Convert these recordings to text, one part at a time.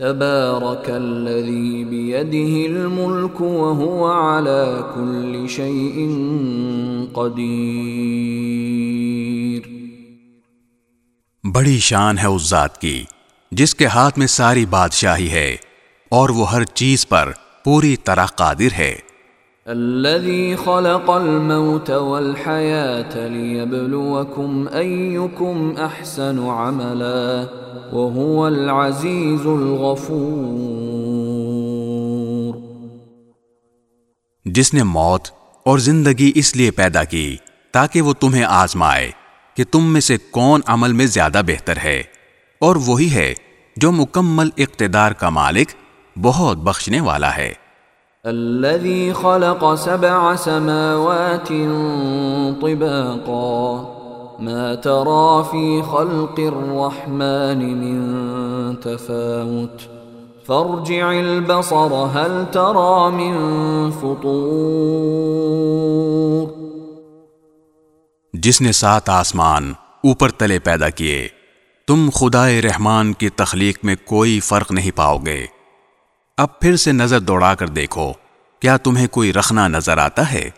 تبارك الذي بيده الملك وهو على كل شيء قدير. بڑی شان ہے اس ذات کی، جس کے ہاتھ میں ساری بادشاہی ہے اور وہ ہر چیز پر پوری طرح قادر ہے۔ الذي خلق الموت والحياة ليبلوكم أيكم أحسن عملا وهو العزيز الغفور. جس نے موت اور زندگی اس لیے پیدا کی تاکہ وہ تمہیں آزمائے کہ تم میں سے کون عمل میں زیادہ بہتر ہے، اور وہی ہے جو مکمل اقتدار کا مالک بہت بخشنے والا ہے۔ الذي خلق سبع سماوات طباقا. ما ترى في خلق الرحمن من تفاوت. فارجع البصر، هل ترى من فطور؟ جس نے سات آسمان اوپر تلے پیدا کیے، تم خدائے رحمان کی تخلیق میں کوئی فرق نہیں پاؤ گے۔ اب پھر سے نظر دوڑا کر دیکھو کیا تمہیں کوئی رکھنا نظر آتا ہے؟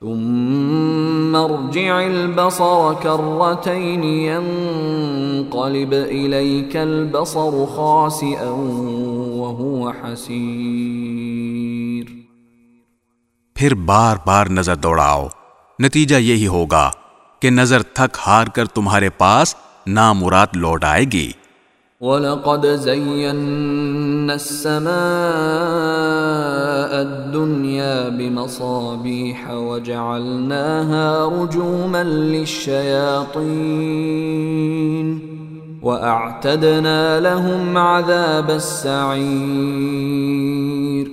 ثم ارجع البصر كرتين ينقلب إليك البصر خاسئا وهو حسير. پھر بار بار نظر دوڑاؤ نتیجہ یہی ہوگا کہ نظر تھک ہار کر تمہارے پاس نامراد لوٹ آئے گی۔ وَلَقَدْ زَيَّنَّا السَّمَاءَ الدُّنْيَا بِمَصَابِيحَ وَجَعَلْنَاهَا رُجُومًا لِلشَّيَاطِينِ وَأَعْتَدْنَا لَهُمْ عَذَابَ السَّعِيرِ.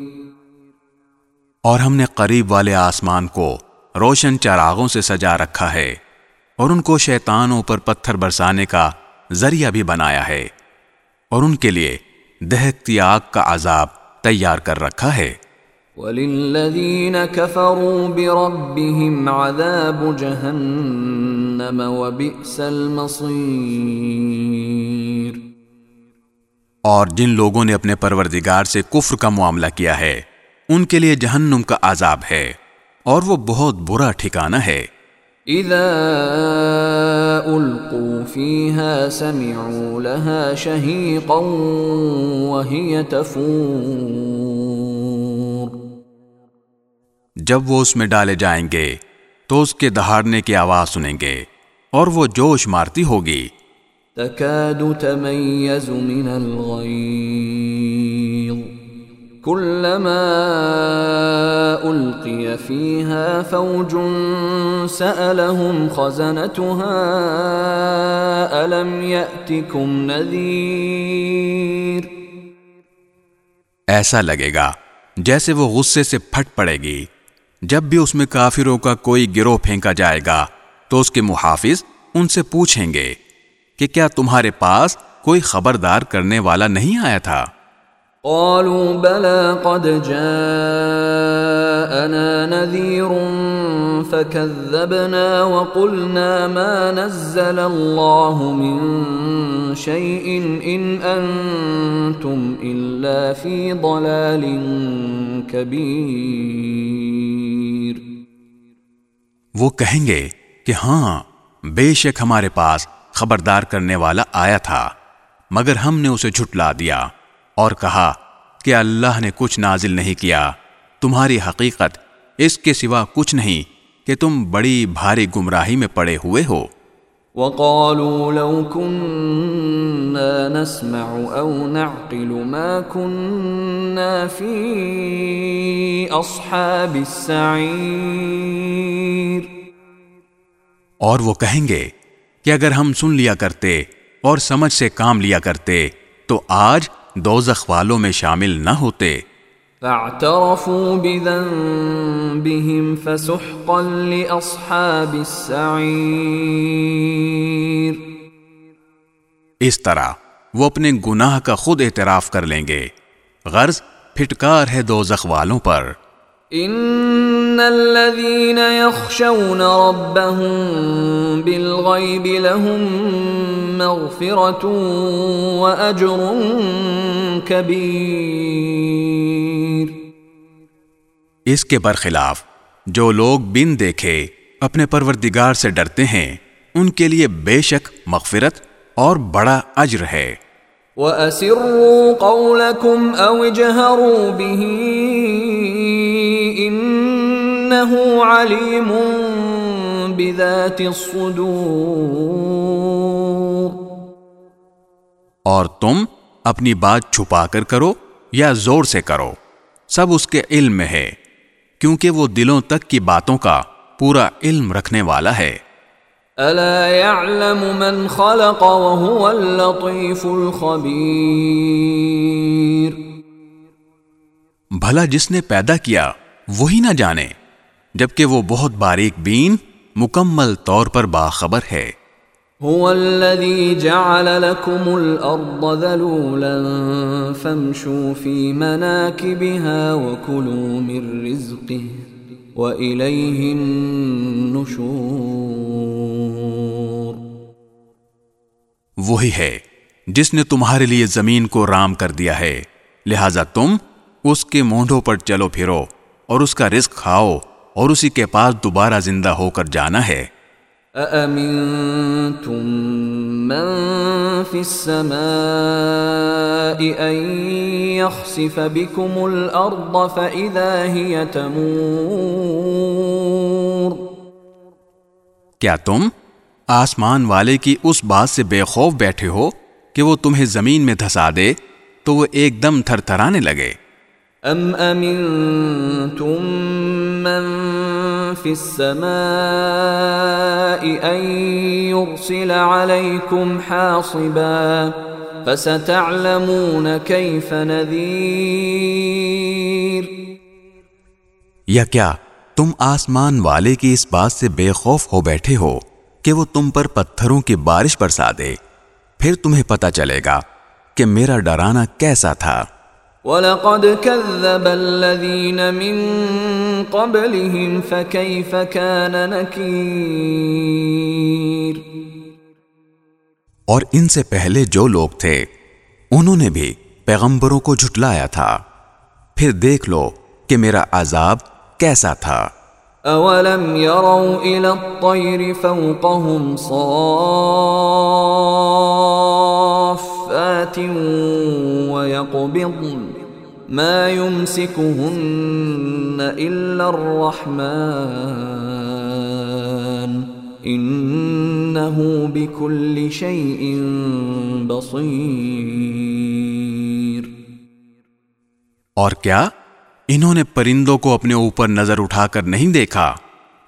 اور ہم نے قریب والے آسمان کو روشن چراغوں سے سجا رکھا ہے اور ان کو شیطانوں پر پتھر برسانے کا ذریعہ بھی بنایا ہے۔ اور ان کے لیے دہکتی آگ کا عذاب تیار کر رکھا ہے۔ وَلِلَّذِينَ كَفَرُوا بِرَبِّهِمْ عَذَابُ جَهَنَّمَ وَبِئْسَ الْمَصِيرِ اور جن لوگوں نے اپنے پروردگار سے کفر کا معاملہ کیا ہے ان کے لیے جہنم کا عذاب ہے اور وہ بہت برا ٹھکانہ ہے۔ اذا القوا فيها سمعوا لها شهيقا وهي تفور جب وہ اس میں ڈالے جائیں گے تو اس کے دہاڑنے کی آواز سنیں گے اور وہ جوش مارتی ہوگی۔ تكاد تميز من الغيظ كلما القي فيها فوج سالهم خزنتها الم ياتكم نذير؟ ایسا لگے گا جیسے وہ غصے سے پھٹ پڑے گی۔ جب بھی اس میں کافروں کا کوئی گروہ پھینکا جائے گا تو اس کے محافظ ان سے پوچھیں گے کہ کیا تمہارے پاس کوئی خبردار کرنے والا نہیں آیا تھا؟ قالوا بلى قد جاءنا نذير فكذبنا وقلنا ما نزل الله من شيء إن أنتم إلا في ضلال كبير وہ کہیں گے کہ ہاں بے شک ہمارے پاس خبردار کرنے والا آیا تھا، مگر ہم نے اسے جھٹلا دیا اور کہا کہ اللہ نے کچھ نازل نہیں کیا۔ تمہاری حقیقت اس کے سوا کچھ نہیں کہ تم بڑی بھاری گمراہی میں پڑے ہوئے ہو۔ وقالوا لو كنا نسمع او نعقل ما كنا في اصحاب السعير۔ اور وہ کہیں گے کہ اگر ہم سن لیا کرتے اور سمجھ سے کام لیا کرتے تو آج دوزخ والوں میں شامل نہ ہوتے۔ فاعترفوا بذنبهم فسحقا لأصحاب السعير اس طرح وہ اپنے گناہ کا خود اعتراف کر لیں گے۔ غرض پھٹکار ہے دو والوں پر۔ ان الذين يخشون ربهم بالغيب لهم مغفرة واجر كبير۔ اس کے برخلاف جو لوگ بن دیکھے اپنے پروردگار سے ڈرتے ہیں ان کے لیے بے شک مغفرت اور بڑا اجر ہے۔ وَأَسِرُّوا قَوْلَكُمْ أَوْ اجْهَرُوا بِهِ عَلِيمٌ بِذَاتِ الصُّدُورِ اور تم اپنی بات چھپا کر کرو یا زور سے کرو۔ سب اس کے علم میں ہے کیونکہ وہ دلوں تک کی باتوں کا پورا علم رکھنے والا ہے۔ الا يعلم من خلق وهو اللطيف الخبير بھلا جس نے پیدا کیا وہی نہ جانے۔ جبکہ وہ بہت باریک بین مکمل طور پر باخبر ہے۔ هو الذي جعل لكم الارض ذلولا فامشوا في مناكبها وكلوا من رزقه النُّشُورُ۔ وہی ہے جس نے تمہارے لیے زمین کو رام کر دیا ہے۔ لہذا تم اس کے مونڈوں پر چلو پھرو اور اس کا رزق کھاؤ۔ اور اسی کے پاس دوبارہ زندہ ہو کر جانا ہے۔ أَأَمِنْتُمْ مَنْ فِي السَّمَاءِ أَنْ يَخْسِفَ بِكُمُ الْأَرْضَ فَإِذَا هِيَ تَمُورُ؟ کیا تم آسمان والے کی اس بات سے بے خوف بیٹھے ہو کہ وہ تمہیں زمین میں دھسا دے تو وہ ایک دم تھر تھرانے لگے۔ ام امنتم من في السماء ان يرسل عليكم حاصبا فستعلمون كيف نذير یا کیا تم آسمان والے کی اس بات سے بے خوف ہو بیٹھے ہو کہ وہ تم پر پتھروں کی بارش برسا دے؟ پھر تمہیں پتا چلے گا کہ میرا ڈرانا کیسا تھا۔ وَلَقَدْ كَذَّبَ الَّذِينَ مِن قَبْلِهِمْ فَكَيْفَ كَانَ نَكِيرٌ؟ اور ان سے پہلے جو لوگ تھے انہوں نے بھی پیغمبروں کو جھٹلایا تھا۔ پھر دیکھ لو کہ میرا عذاب کیسا تھا۔ اولم يروا الى الطير فوقهم صافات ويقبضن ما يمسكهن الا الرحمن انه بكل شيء بصير۔ اور کیا؟ انہوں نے پرندوں کو اپنے اوپر نظر اٹھا کر نہیں دیکھا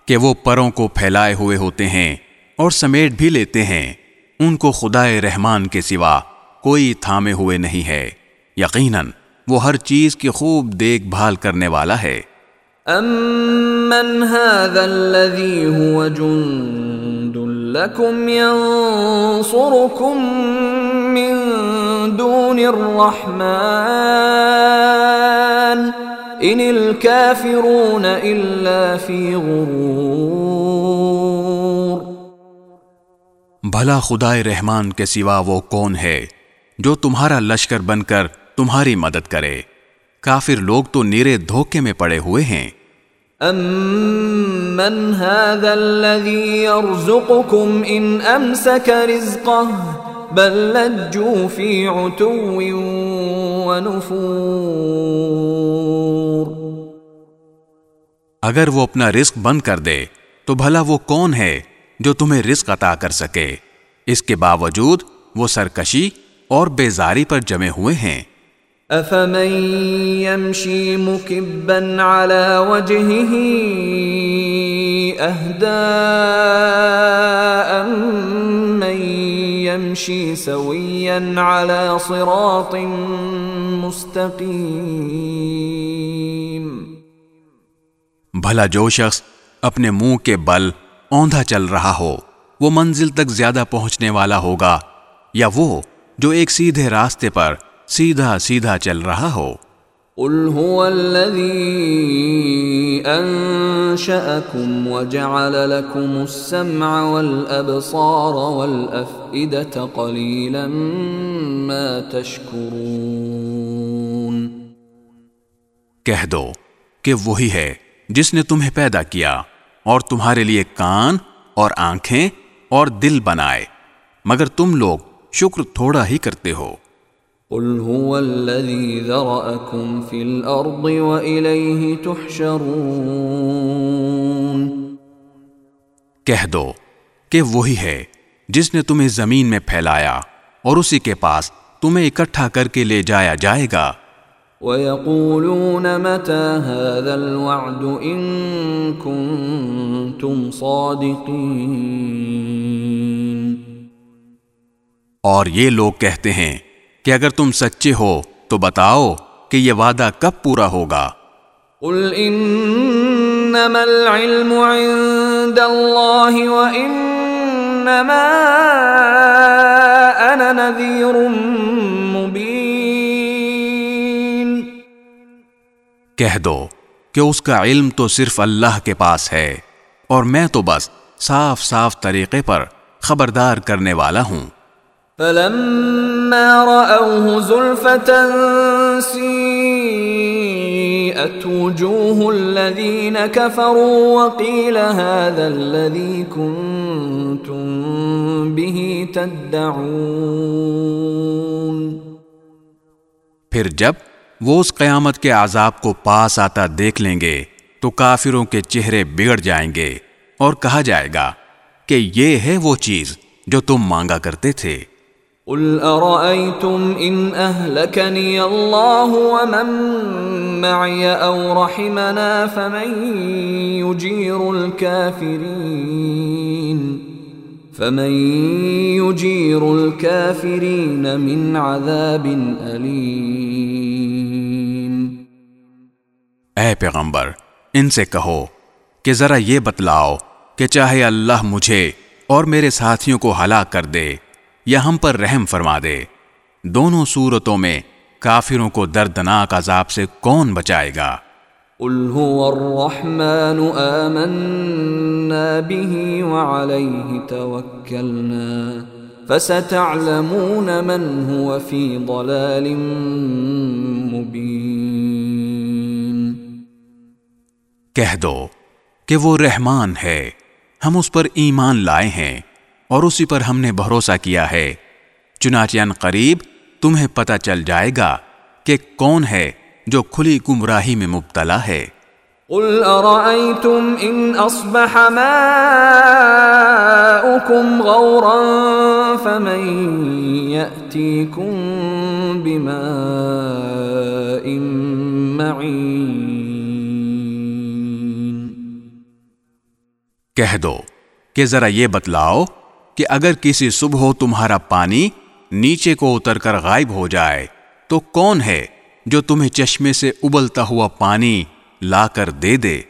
کہ وہ پروں کو پھیلائے ہوئے ہوتے ہیں اور سمیٹ بھی لیتے ہیں، ان کو خدا رحمان کے سوا۔ کوئی تھامے ہوئے نہیں ہے۔ یقیناً وہ ہر چیز کی خوب دیکھ بھال کرنے والا ہے۔ امن هذا الذي هو جند لكم ينصركم من دون الرحمن ان الكافرون الا في غرور۔ بھلا خدا رحمان کے سوا وہ کون ہے؟ جو تمہارا لشکر بن کر تمہاری مدد کرے۔ کافر لوگ تو نیرے دھوکے میں پڑے ہوئے ہیں۔ امن هذا الذي يرزقكم ان امسك رزقه بل لجوا في عتو ونفور۔ اگر وہ اپنا رزق بند کر دے تو بھلا وہ کون ہے جو تمہیں رزق عطا کر سکے؟ اس کے باوجود وہ سرکشی اور بیزاری پر جمے ہوئے ہیں۔ افمن يمشي مكبا على وجهه اهداء من يمشي سويا على صراط مستقيم۔ بھلا جو شخص اپنے منہ کے بل اوندھا چل رہا ہو وہ منزل تک زیادہ پہنچنے والا ہوگا یا وہ جو ایک سیدھے راستے پر سیدھا سیدھا چل رہا ہو۔ قل هو الذي انشأكم وجعل لكم السمع والابصار والافئدة قليلا ما تشكرون۔ کہہ دو کہ وہی ہے جس نے تمہیں پیدا کیا اور تمہارے لیے کان اور آنکھیں اور دل بنائے۔ مگر تم لوگ شکر تھوڑا ہی کرتے ہو۔ قل هو الذي ذرأكم في الأرض وإليه تحشرون۔ کہہ دو کہ وہی ہے جس نے تمہیں زمین میں پھیلایا اور اسی کے پاس تمہیں اکٹھا کر کے لے جایا جائے گا۔ ويقولون متى هذا الوعد إن كنتم صادقين۔ اور یہ لوگ کہتے ہیں کہ اگر تم سچے ہو تو بتاؤ کہ یہ وعدہ کب پورا ہوگا۔ قل انما العلم عند الله وانما انا نذير مبين۔ کہہ دو کہ اس کا علم تو صرف اللہ کے پاس ہے اور میں تو بس صاف صاف طریقے پر خبردار کرنے والا ہوں۔ فلما رأوه زلفة سيئت وجوه الذين كفروا وقيل هذا الذي كنتم به تدعون پھر جب وہ اس قیامت کے عذاب کو پاس آتا دیکھ لیں گے تو کافروں کے چہرے بگڑ جائیں گے اور کہا جائے گا کہ یہ ہے وہ چیز جو تم مانگا کرتے تھے۔ قل أرأيتم إن أهلكني الله ومن معي أو رحمنا فمن يجير الكافرين فمن يجير الكافرين من عذاب أليم اے پیغمبر، ان سے کہو کہ ذرا یہ بتلاؤ کہ چاہے اللہ مجھے اور میرے ساتھیوں کو ہلاک کر دے یا ہم پر رحم فرما دے۔ دونوں صورتوں میں کافروں کو دردناک عذاب سے کون بچائے گا؟ قل هو الرحمن آمنا به وعليه توكلنا فستعلمون من هو في ضلال مبين۔ کہہ دو کہ وہ رحمان ہے ہم اس پر ایمان لائے ہیں۔ اور اسی پر ہم نے بھروسہ کیا ہے۔ چنانچہ ان قریب تمہیں پتہ چل جائے گا کہ کون ہے جو کھلی گمراہی میں مبتلا ہے۔ قل أرأيتم إن أصبح ماؤكم غورا فمن يأتيكم بماء معين کہہ دو کہ ذرا یہ بتلاؤ کہ اگر کسی صبح تمہارا پانی نیچے کو اتر کر غائب ہو جائے، تو کون ہے جو تمہیں چشمے سے ابلتا ہوا پانی لا کر دے دے؟